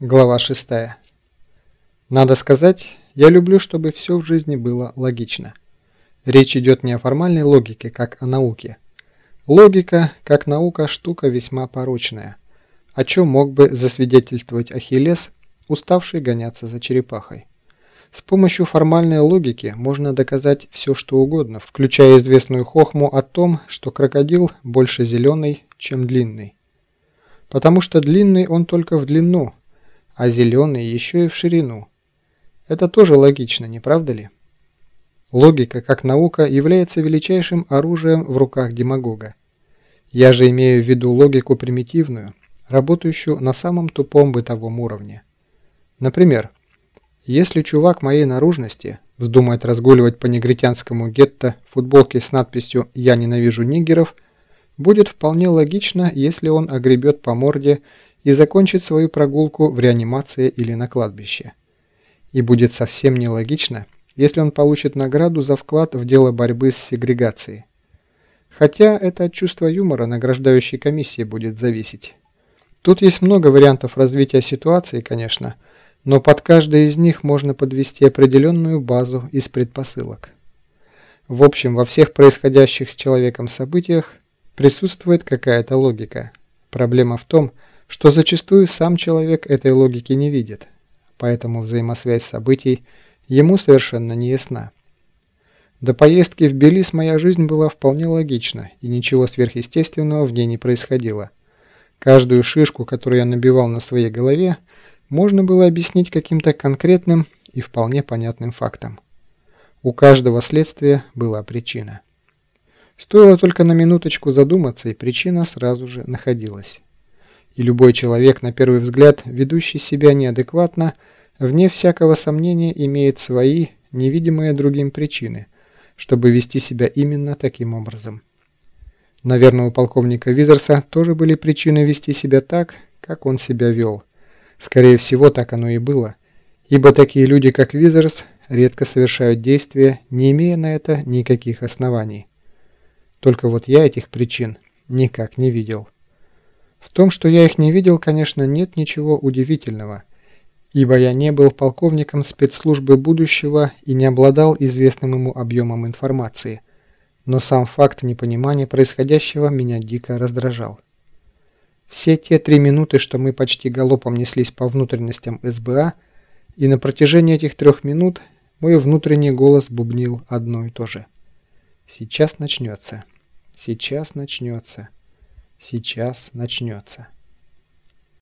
Глава 6. Надо сказать, я люблю, чтобы все в жизни было логично. Речь идет не о формальной логике, как о науке. Логика, как наука, штука весьма порочная, о чем мог бы засвидетельствовать Ахиллес, уставший гоняться за черепахой. С помощью формальной логики можно доказать все, что угодно, включая известную хохму о том, что крокодил больше зеленый, чем длинный. Потому что длинный он только в длину – а зеленый еще и в ширину. Это тоже логично, не правда ли? Логика, как наука, является величайшим оружием в руках демагога. Я же имею в виду логику примитивную, работающую на самом тупом бытовом уровне. Например, если чувак моей наружности вздумает разгуливать по негритянскому гетто в футболке с надписью «Я ненавижу нигеров», будет вполне логично, если он огребет по морде и закончит свою прогулку в реанимации или на кладбище. И будет совсем нелогично, если он получит награду за вклад в дело борьбы с сегрегацией. Хотя это от чувства юмора награждающей комиссии будет зависеть. Тут есть много вариантов развития ситуации, конечно, но под каждый из них можно подвести определенную базу из предпосылок. В общем, во всех происходящих с человеком событиях присутствует какая-то логика. Проблема в том, что что зачастую сам человек этой логики не видит, поэтому взаимосвязь событий ему совершенно не ясна. До поездки в Белиз моя жизнь была вполне логична, и ничего сверхъестественного в ней не происходило. Каждую шишку, которую я набивал на своей голове, можно было объяснить каким-то конкретным и вполне понятным фактом. У каждого следствия была причина. Стоило только на минуточку задуматься, и причина сразу же находилась. И любой человек, на первый взгляд, ведущий себя неадекватно, вне всякого сомнения имеет свои, невидимые другим причины, чтобы вести себя именно таким образом. Наверное, у полковника Визерса тоже были причины вести себя так, как он себя вел. Скорее всего, так оно и было, ибо такие люди, как Визерс, редко совершают действия, не имея на это никаких оснований. Только вот я этих причин никак не видел. В том, что я их не видел, конечно, нет ничего удивительного, ибо я не был полковником спецслужбы будущего и не обладал известным ему объемом информации, но сам факт непонимания происходящего меня дико раздражал. Все те три минуты, что мы почти галопом неслись по внутренностям СБА, и на протяжении этих трех минут мой внутренний голос бубнил одно и то же. «Сейчас начнется. Сейчас начнется». Сейчас начнется.